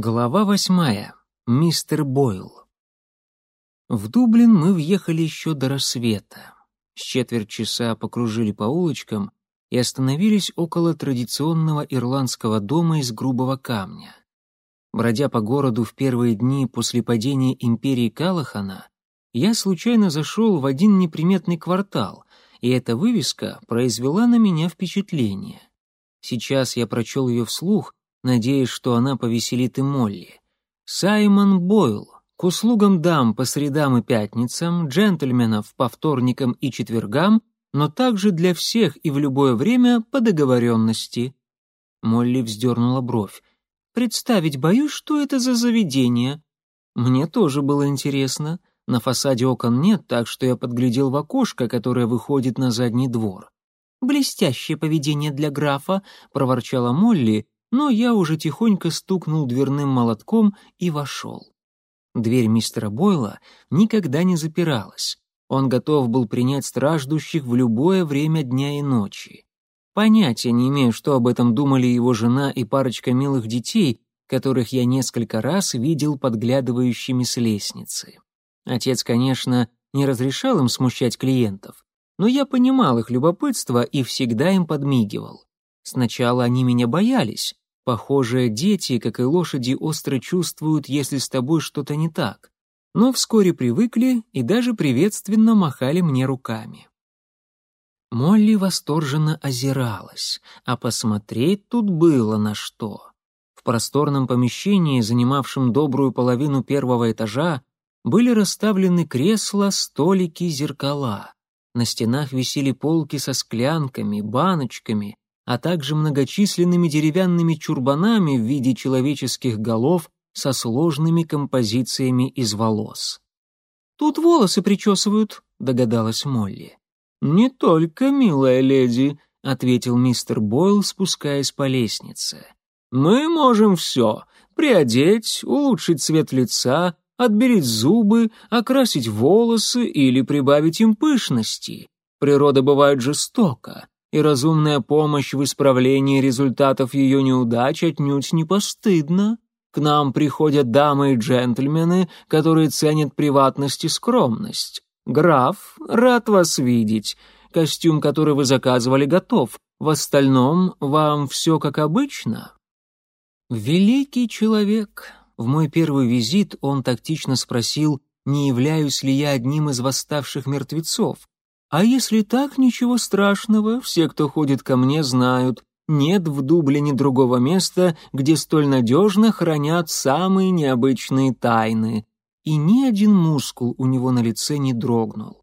Глава восьмая. Мистер Бойл. В Дублин мы въехали еще до рассвета. С четверть часа покружили по улочкам и остановились около традиционного ирландского дома из грубого камня. Бродя по городу в первые дни после падения империи Калахана, я случайно зашел в один неприметный квартал, и эта вывеска произвела на меня впечатление. Сейчас я прочел ее вслух, надеясь, что она повеселит и Молли. Саймон Бойл, к услугам дам по средам и пятницам, джентльменов по вторникам и четвергам, но также для всех и в любое время по договоренности. Молли вздернула бровь. «Представить боюсь, что это за заведение». Мне тоже было интересно. На фасаде окон нет, так что я подглядел в окошко, которое выходит на задний двор. «Блестящее поведение для графа», — проворчала Молли, но я уже тихонько стукнул дверным молотком и вошел. Дверь мистера Бойла никогда не запиралась. Он готов был принять страждущих в любое время дня и ночи. Понятия не имею, что об этом думали его жена и парочка милых детей, которых я несколько раз видел подглядывающими с лестницы. Отец, конечно, не разрешал им смущать клиентов, но я понимал их любопытство и всегда им подмигивал. Сначала они меня боялись. Похоже, дети, как и лошади, остро чувствуют, если с тобой что-то не так. Но вскоре привыкли и даже приветственно махали мне руками. Молли восторженно озиралась, а посмотреть тут было на что. В просторном помещении, занимавшем добрую половину первого этажа, были расставлены кресла, столики, зеркала. На стенах висели полки со склянками, баночками, а также многочисленными деревянными чурбанами в виде человеческих голов со сложными композициями из волос. «Тут волосы причесывают», — догадалась Молли. «Не только, милая леди», — ответил мистер Бойл, спускаясь по лестнице. «Мы можем все — приодеть, улучшить цвет лица, отбелить зубы, окрасить волосы или прибавить им пышности. Природа бывает жестока, и разумная помощь в исправлении результатов ее неудач отнюдь не постыдна. К нам приходят дамы и джентльмены, которые ценят приватность и скромность. Граф, рад вас видеть. Костюм, который вы заказывали, готов. В остальном вам все как обычно. Великий человек. В мой первый визит он тактично спросил, не являюсь ли я одним из восставших мертвецов. А если так, ничего страшного, все, кто ходит ко мне, знают. Нет в Дублине другого места, где столь надежно хранят самые необычные тайны. И ни один мускул у него на лице не дрогнул.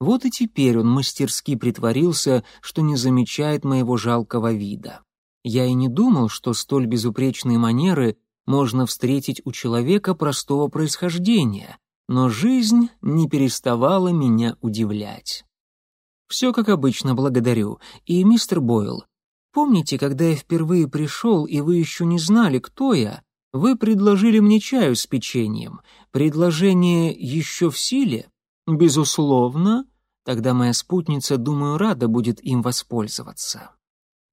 Вот и теперь он мастерски притворился, что не замечает моего жалкого вида. Я и не думал, что столь безупречные манеры можно встретить у человека простого происхождения, но жизнь не переставала меня удивлять. «Все как обычно, благодарю. И, мистер Бойл, помните, когда я впервые пришел, и вы еще не знали, кто я, вы предложили мне чаю с печеньем. Предложение еще в силе? Безусловно. Тогда моя спутница, думаю, рада будет им воспользоваться.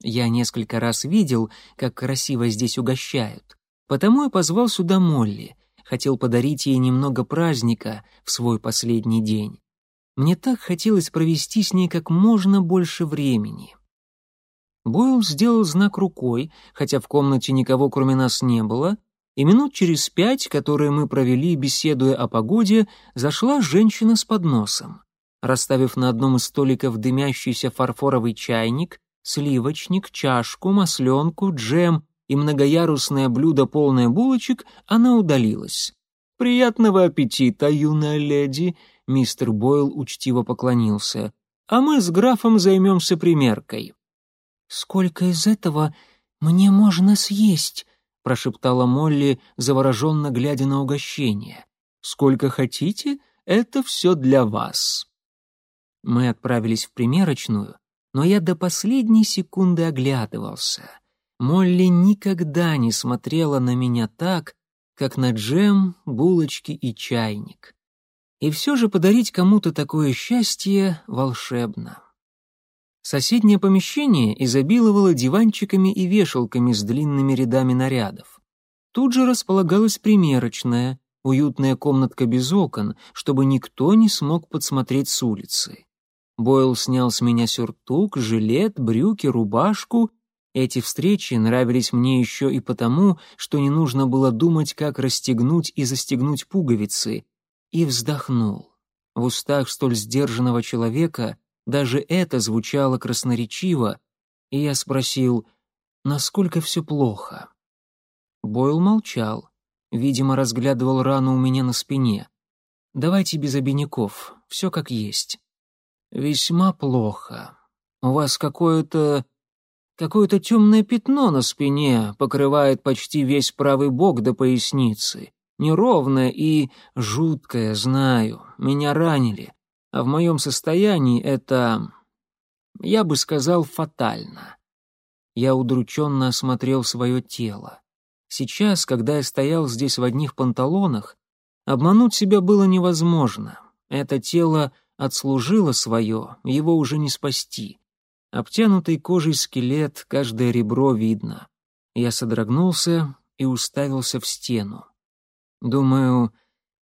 Я несколько раз видел, как красиво здесь угощают. Потому и позвал сюда Молли. Хотел подарить ей немного праздника в свой последний день. Мне так хотелось провести с ней как можно больше времени. Бойл сделал знак рукой, хотя в комнате никого кроме нас не было, и минут через пять, которые мы провели, беседуя о погоде, зашла женщина с подносом. Расставив на одном из столиков дымящийся фарфоровый чайник, сливочник, чашку, масленку, джем и многоярусное блюдо, полное булочек, она удалилась. «Приятного аппетита, юная леди!» Мистер Бойл учтиво поклонился. «А мы с графом займемся примеркой». «Сколько из этого мне можно съесть?» — прошептала Молли, завороженно глядя на угощение. «Сколько хотите, это все для вас». Мы отправились в примерочную, но я до последней секунды оглядывался. Молли никогда не смотрела на меня так, как на джем, булочки и чайник. И все же подарить кому-то такое счастье волшебно. Соседнее помещение изобиловало диванчиками и вешалками с длинными рядами нарядов. Тут же располагалась примерочная, уютная комнатка без окон, чтобы никто не смог подсмотреть с улицы. Бойл снял с меня сюртук, жилет, брюки, рубашку. Эти встречи нравились мне еще и потому, что не нужно было думать, как расстегнуть и застегнуть пуговицы. И вздохнул. В устах столь сдержанного человека даже это звучало красноречиво, и я спросил, насколько все плохо. Бойл молчал, видимо, разглядывал рану у меня на спине. «Давайте без обиняков, все как есть». «Весьма плохо. У вас какое-то... какое-то темное пятно на спине покрывает почти весь правый бок до поясницы. Неровное и жуткое, знаю. Меня ранили. А в моем состоянии это... я бы сказал, фатально». Я удрученно осмотрел свое тело. Сейчас, когда я стоял здесь в одних панталонах, обмануть себя было невозможно. Это тело отслужило свое, его уже не спасти. Обтянутый кожей скелет, каждое ребро видно. Я содрогнулся и уставился в стену. «Думаю,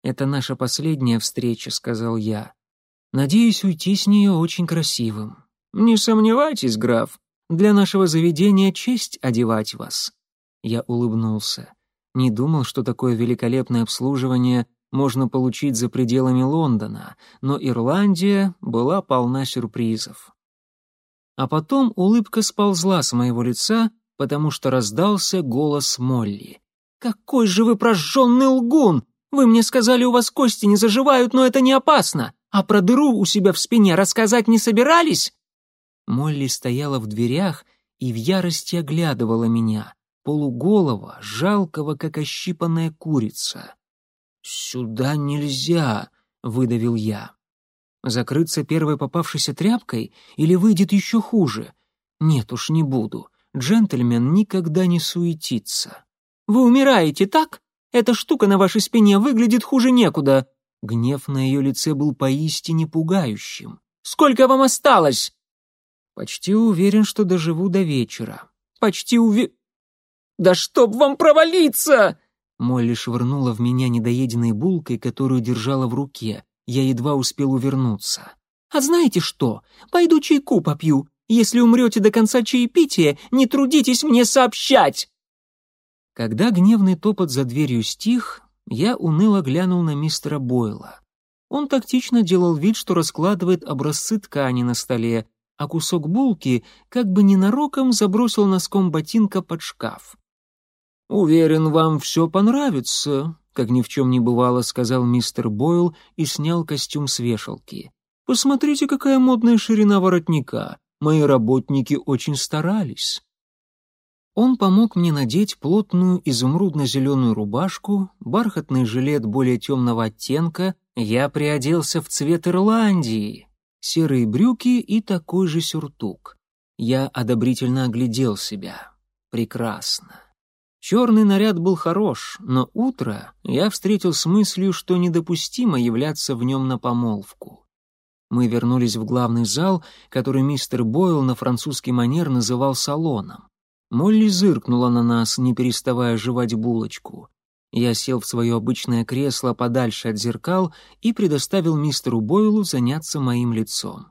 это наша последняя встреча», — сказал я. «Надеюсь уйти с нее очень красивым». «Не сомневайтесь, граф, для нашего заведения честь одевать вас». Я улыбнулся. Не думал, что такое великолепное обслуживание можно получить за пределами Лондона, но Ирландия была полна сюрпризов. А потом улыбка сползла с моего лица, потому что раздался голос Молли. «Какой же вы прожженный лгун! Вы мне сказали, у вас кости не заживают, но это не опасно! А про дыру у себя в спине рассказать не собирались?» Молли стояла в дверях и в ярости оглядывала меня, полуголого, жалкого, как ощипанная курица. «Сюда нельзя», — выдавил я. «Закрыться первой попавшейся тряпкой или выйдет еще хуже? Нет уж, не буду. Джентльмен никогда не суетится». «Вы умираете, так? Эта штука на вашей спине выглядит хуже некуда». Гнев на ее лице был поистине пугающим. «Сколько вам осталось?» «Почти уверен, что доживу до вечера». «Почти уве...» «Да чтоб вам провалиться!» Молли швырнула в меня недоеденной булкой, которую держала в руке. Я едва успел увернуться. «А знаете что? Пойду чайку попью. Если умрете до конца чаепития, не трудитесь мне сообщать!» Когда гневный топот за дверью стих, я уныло глянул на мистера Бойла. Он тактично делал вид, что раскладывает образцы ткани на столе, а кусок булки как бы ненароком забросил носком ботинка под шкаф. «Уверен, вам все понравится», — как ни в чем не бывало, сказал мистер Бойл и снял костюм с вешалки. «Посмотрите, какая модная ширина воротника. Мои работники очень старались». Он помог мне надеть плотную изумрудно-зеленую рубашку, бархатный жилет более темного оттенка, я приоделся в цвет Ирландии, серые брюки и такой же сюртук. Я одобрительно оглядел себя. Прекрасно. Черный наряд был хорош, но утро я встретил с мыслью, что недопустимо являться в нем на помолвку. Мы вернулись в главный зал, который мистер Бойл на французский манер называл салоном. Молли зыркнула на нас, не переставая жевать булочку. Я сел в свое обычное кресло подальше от зеркал и предоставил мистеру Бойлу заняться моим лицом.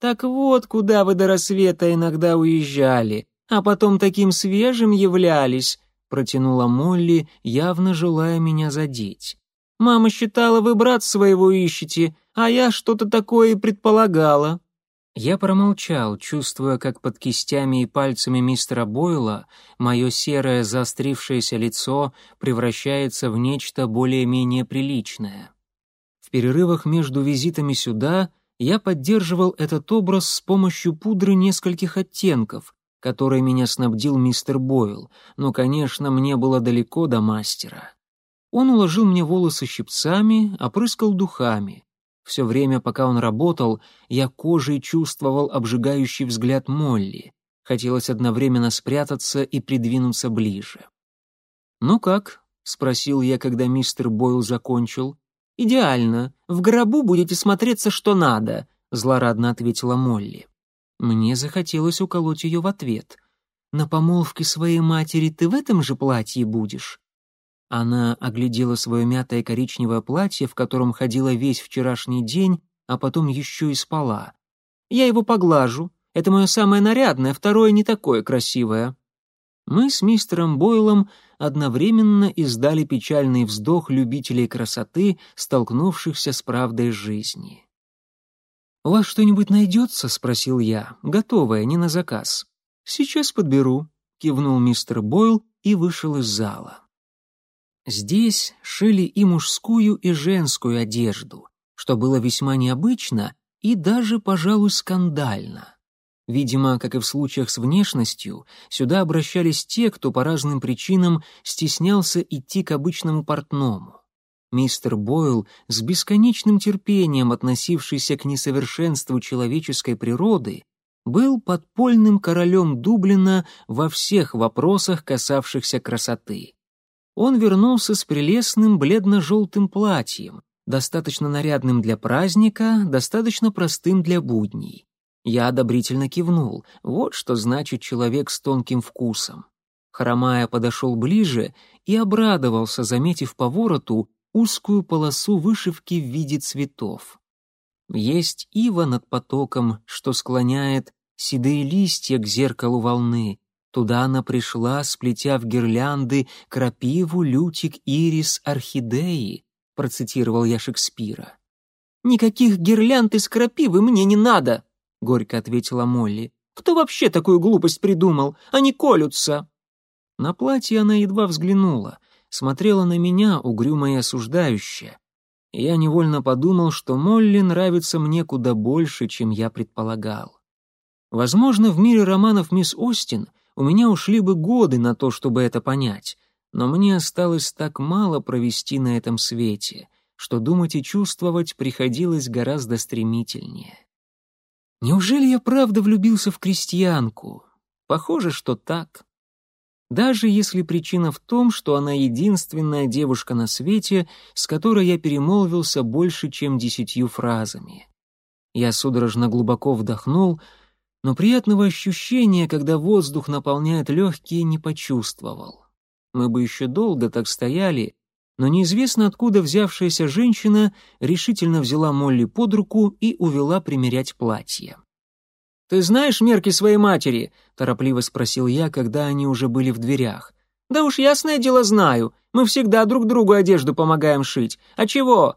«Так вот, куда вы до рассвета иногда уезжали, а потом таким свежим являлись», протянула Молли, явно желая меня задеть. «Мама считала, вы брат своего ищете, а я что-то такое и предполагала». Я промолчал, чувствуя, как под кистями и пальцами мистера Бойла мое серое заострившееся лицо превращается в нечто более-менее приличное. В перерывах между визитами сюда я поддерживал этот образ с помощью пудры нескольких оттенков, которой меня снабдил мистер Бойл, но, конечно, мне было далеко до мастера. Он уложил мне волосы щипцами, опрыскал духами. Все время, пока он работал, я кожей чувствовал обжигающий взгляд Молли. Хотелось одновременно спрятаться и придвинуться ближе. «Ну как?» — спросил я, когда мистер Бойл закончил. «Идеально. В гробу будете смотреться, что надо», — злорадно ответила Молли. Мне захотелось уколоть ее в ответ. «На помолвке своей матери ты в этом же платье будешь?» Она оглядела свое мятое коричневое платье, в котором ходила весь вчерашний день, а потом еще и спала. «Я его поглажу. Это мое самое нарядное, второе не такое красивое». Мы с мистером Бойлом одновременно издали печальный вздох любителей красоты, столкнувшихся с правдой жизни. «У вас что-нибудь найдется?» — спросил я. «Готовое, не на заказ». «Сейчас подберу», — кивнул мистер Бойл и вышел из зала. Здесь шили и мужскую, и женскую одежду, что было весьма необычно и даже, пожалуй, скандально. Видимо, как и в случаях с внешностью, сюда обращались те, кто по разным причинам стеснялся идти к обычному портному. Мистер Бойл, с бесконечным терпением относившийся к несовершенству человеческой природы, был подпольным королем Дублина во всех вопросах, касавшихся красоты. Он вернулся с прелестным бледно-желтым платьем, достаточно нарядным для праздника, достаточно простым для будней. Я одобрительно кивнул. Вот что значит человек с тонким вкусом. Хромая подошел ближе и обрадовался, заметив по вороту узкую полосу вышивки в виде цветов. Есть ива над потоком, что склоняет седые листья к зеркалу волны. Туда она пришла, сплетя в гирлянды крапиву, лютик, ирис, орхидеи, процитировал я Шекспира. «Никаких гирлянд из крапивы мне не надо!» — горько ответила Молли. «Кто вообще такую глупость придумал? Они колются!» На платье она едва взглянула, смотрела на меня, угрюмо и. Я невольно подумал, что Молли нравится мне куда больше, чем я предполагал. Возможно, в мире романов мисс Остин у меня ушли бы годы на то, чтобы это понять, но мне осталось так мало провести на этом свете, что думать и чувствовать приходилось гораздо стремительнее. Неужели я правда влюбился в крестьянку? Похоже, что так. Даже если причина в том, что она единственная девушка на свете, с которой я перемолвился больше, чем десятью фразами. Я судорожно глубоко вдохнул, но приятного ощущения, когда воздух наполняет легкие, не почувствовал. Мы бы еще долго так стояли, но неизвестно откуда взявшаяся женщина решительно взяла Молли под руку и увела примерять платье. «Ты знаешь мерки своей матери?» — торопливо спросил я, когда они уже были в дверях. «Да уж ясное дело знаю. Мы всегда друг другу одежду помогаем шить. А чего?»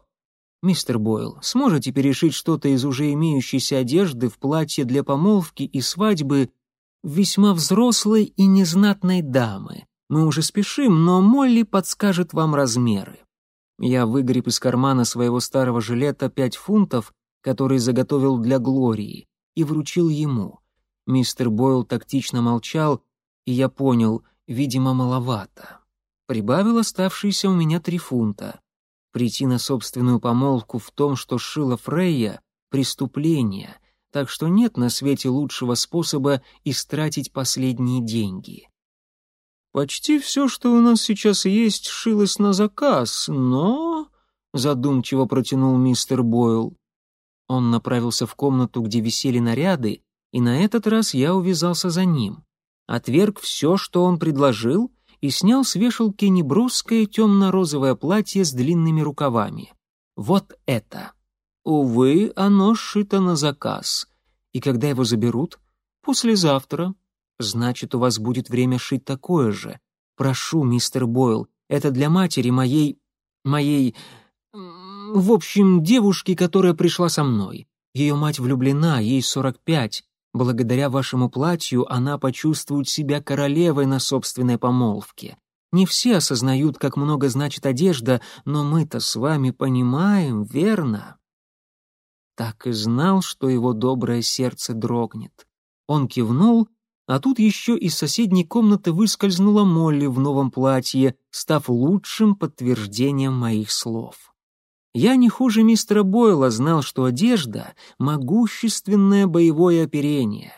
«Мистер Бойл, сможете перешить что-то из уже имеющейся одежды в платье для помолвки и свадьбы весьма взрослой и незнатной дамы?» Мы уже спешим, но Молли подскажет вам размеры. Я выгреб из кармана своего старого жилета пять фунтов, который заготовил для Глории, и вручил ему. Мистер Бойл тактично молчал, и я понял, видимо, маловато. Прибавил оставшиеся у меня три фунта. Прийти на собственную помолвку в том, что шила Фрейя — преступление, так что нет на свете лучшего способа истратить последние деньги. Почти все, что у нас сейчас есть, шилось на заказ, но...» — задумчиво протянул мистер Бойл. Он направился в комнату, где висели наряды, и на этот раз я увязался за ним. Отверг все, что он предложил, и снял с вешалки неброское темно-розовое платье с длинными рукавами. Вот это. Увы, оно сшито на заказ. И когда его заберут? Послезавтра. Значит, у вас будет время шить такое же. Прошу, мистер Бойл, это для матери моей... моей... В общем, девушки, которая пришла со мной. Ее мать влюблена, ей сорок пять. Благодаря вашему платью она почувствует себя королевой на собственной помолвке. Не все осознают, как много значит одежда, но мы-то с вами понимаем, верно?» Так и знал, что его доброе сердце дрогнет. Он кивнул а тут еще из соседней комнаты выскользнула Молли в новом платье, став лучшим подтверждением моих слов. Я не хуже мистера Бойла знал, что одежда — могущественное боевое оперение.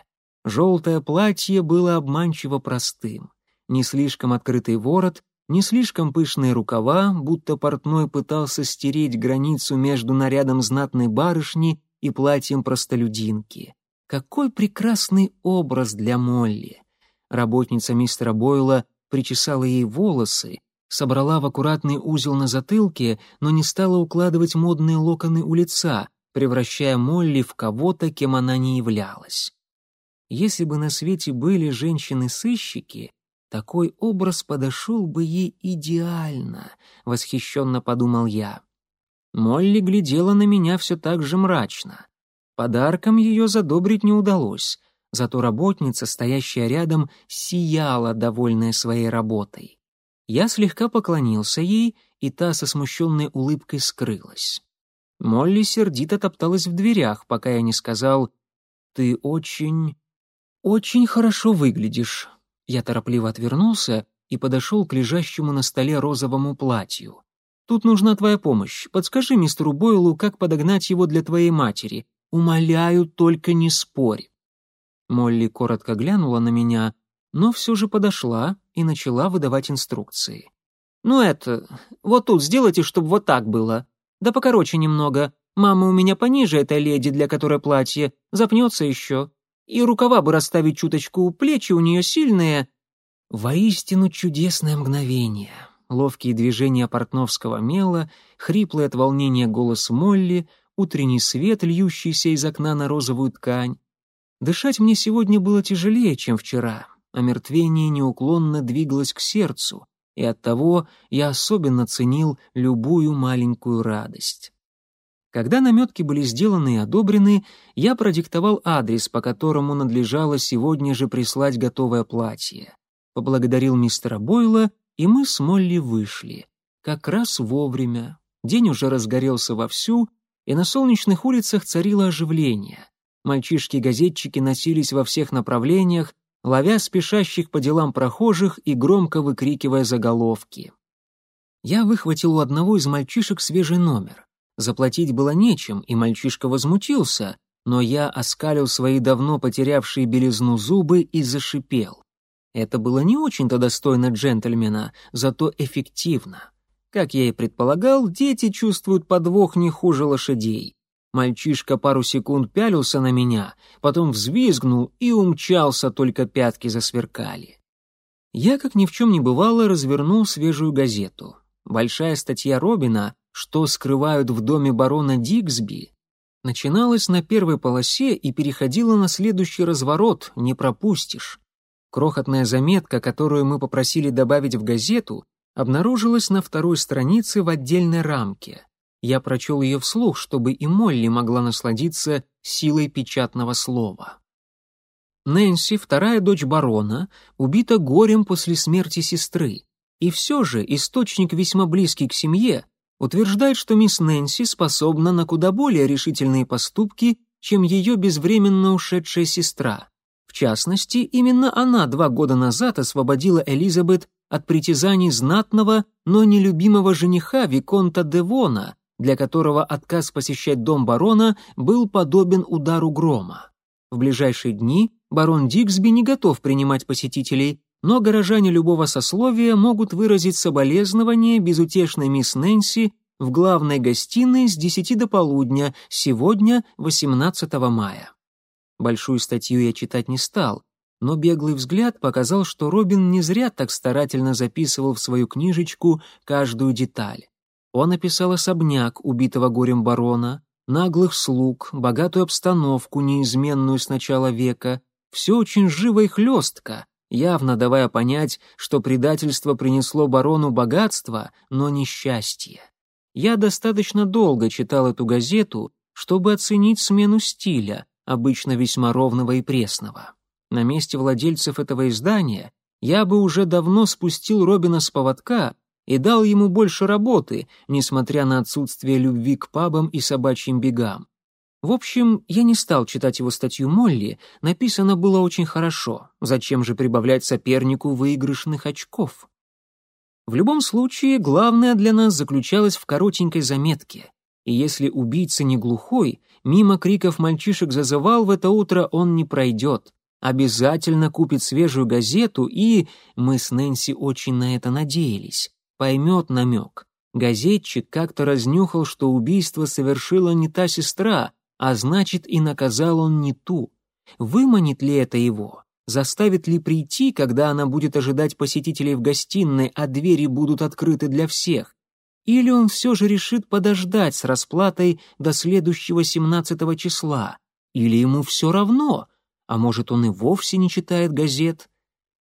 Желтое платье было обманчиво простым. Не слишком открытый ворот, не слишком пышные рукава, будто портной пытался стереть границу между нарядом знатной барышни и платьем простолюдинки. Какой прекрасный образ для Молли! Работница мистера Бойла причесала ей волосы, собрала в аккуратный узел на затылке, но не стала укладывать модные локоны у лица, превращая Молли в кого-то, кем она не являлась. Если бы на свете были женщины-сыщики, такой образ подошел бы ей идеально, восхищенно подумал я. Молли глядела на меня все так же мрачно. Подарком ее задобрить не удалось, зато работница, стоящая рядом, сияла, довольная своей работой. Я слегка поклонился ей, и та со смущенной улыбкой скрылась. Молли сердито топталась в дверях, пока я не сказал «Ты очень, очень хорошо выглядишь». Я торопливо отвернулся и подошел к лежащему на столе розовому платью. «Тут нужна твоя помощь. Подскажи мистеру Бойлу, как подогнать его для твоей матери. Умоляю, только не спорь». Молли коротко глянула на меня, но все же подошла и начала выдавать инструкции. «Ну это, вот тут сделайте, чтобы вот так было. Да покороче немного. Мама у меня пониже этой леди, для которой платье, запнется еще. И рукава бы расставить чуточку, плечи у нее сильные». Воистину чудесное мгновение. Ловкие движения портновского мела, хриплый от волнения голос Молли, утренний свет, льющийся из окна на розовую ткань. Дышать мне сегодня было тяжелее, чем вчера, а мертвение неуклонно двигалось к сердцу, и оттого я особенно ценил любую маленькую радость. Когда наметки были сделаны и одобрены, я продиктовал адрес, по которому надлежало сегодня же прислать готовое платье. Поблагодарил мистера Бойла, и мы с Молли вышли. Как раз вовремя. День уже разгорелся вовсю, и на солнечных улицах царило оживление. Мальчишки-газетчики носились во всех направлениях, ловя спешащих по делам прохожих и громко выкрикивая заголовки. Я выхватил у одного из мальчишек свежий номер. Заплатить было нечем, и мальчишка возмутился, но я оскалил свои давно потерявшие белизну зубы и зашипел. Это было не очень-то достойно джентльмена, зато эффективно. Как я и предполагал, дети чувствуют подвох не хуже лошадей. Мальчишка пару секунд пялился на меня, потом взвизгнул и умчался, только пятки засверкали. Я, как ни в чем не бывало, развернул свежую газету. Большая статья Робина «Что скрывают в доме барона Диксби» начиналась на первой полосе и переходила на следующий разворот, не пропустишь. Крохотная заметка, которую мы попросили добавить в газету, обнаружилась на второй странице в отдельной рамке. Я прочел ее вслух, чтобы и Молли могла насладиться силой печатного слова. Нэнси, вторая дочь барона, убита горем после смерти сестры. И все же источник весьма близкий к семье утверждает, что мисс Нэнси способна на куда более решительные поступки, чем ее безвременно ушедшая сестра. В частности, именно она два года назад освободила Элизабет от притязаний знатного, но нелюбимого жениха Виконта Девона, для которого отказ посещать дом барона был подобен удару грома. В ближайшие дни барон Диксби не готов принимать посетителей, но горожане любого сословия могут выразить соболезнование безутешной мисс Нэнси в главной гостиной с 10 до полудня, сегодня, 18 мая. Большую статью я читать не стал, но беглый взгляд показал, что Робин не зря так старательно записывал в свою книжечку каждую деталь. Он описал особняк убитого горем барона, наглых слуг, богатую обстановку, неизменную с начала века. Все очень живо и хлестко, явно давая понять, что предательство принесло барону богатство, но не счастье. Я достаточно долго читал эту газету, чтобы оценить смену стиля, обычно весьма ровного и пресного. На месте владельцев этого издания я бы уже давно спустил Робина с поводка и дал ему больше работы, несмотря на отсутствие любви к пабам и собачьим бегам. В общем, я не стал читать его статью Молли, написано было очень хорошо, зачем же прибавлять сопернику выигрышных очков? В любом случае, главное для нас заключалось в коротенькой заметке. И если убийца не глухой, мимо криков мальчишек зазывал в это утро он не пройдет. Обязательно купит свежую газету и... Мы с Нэнси очень на это надеялись поймет намек. Газетчик как-то разнюхал, что убийство совершила не та сестра, а значит и наказал он не ту. Выманит ли это его? заставит ли прийти, когда она будет ожидать посетителей в гостиной, а двери будут открыты для всех? Или он все же решит подождать с расплатой до следующего 17 числа? Или ему все равно? А может, он и вовсе не читает газет?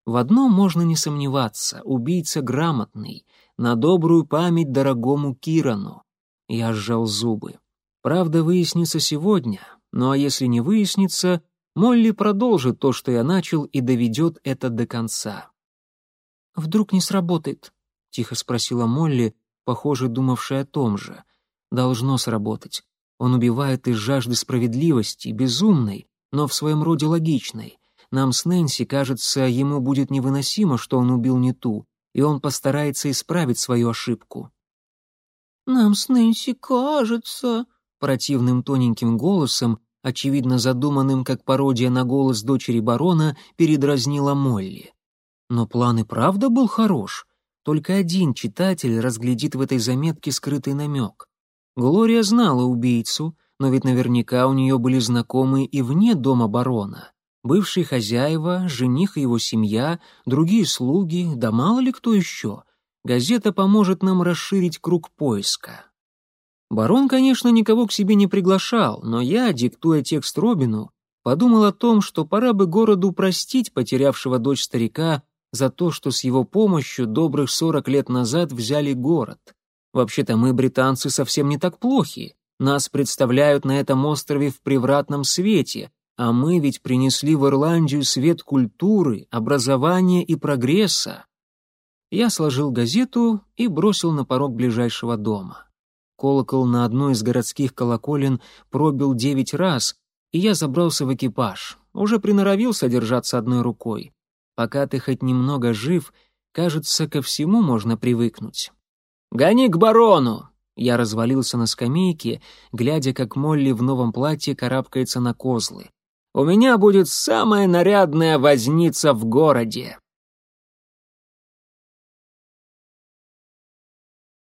В одном можно не сомневаться, убийца грамотный, на добрую память дорогому Кирану. Я сжал зубы. Правда выяснится сегодня, ну а если не выяснится, Молли продолжит то, что я начал, и доведет это до конца. «Вдруг не сработает?» — тихо спросила Молли, похоже, думавшая о том же. «Должно сработать. Он убивает из жажды справедливости, безумной, но в своем роде логичной. Нам с Нэнси, кажется, ему будет невыносимо, что он убил не ту, и он постарается исправить свою ошибку. «Нам с Нэнси кажется...» Противным тоненьким голосом, очевидно задуманным как пародия на голос дочери барона, передразнила Молли. Но план и правда был хорош. Только один читатель разглядит в этой заметке скрытый намек. Глория знала убийцу, но ведь наверняка у нее были знакомые и вне дома барона. Бывшие хозяева, жених и его семья, другие слуги, да мало ли кто еще — Газета поможет нам расширить круг поиска. Барон, конечно, никого к себе не приглашал, но я, диктуя текст Робину, подумал о том, что пора бы городу простить потерявшего дочь старика за то, что с его помощью добрых сорок лет назад взяли город. Вообще-то мы, британцы, совсем не так плохи. Нас представляют на этом острове в превратном свете, а мы ведь принесли в Ирландию свет культуры, образования и прогресса. Я сложил газету и бросил на порог ближайшего дома. Колокол на одной из городских колоколен пробил девять раз, и я забрался в экипаж. Уже приноровился держаться одной рукой. Пока ты хоть немного жив, кажется, ко всему можно привыкнуть. «Гони к барону!» Я развалился на скамейке, глядя, как Молли в новом платье карабкается на козлы. «У меня будет самая нарядная возница в городе!»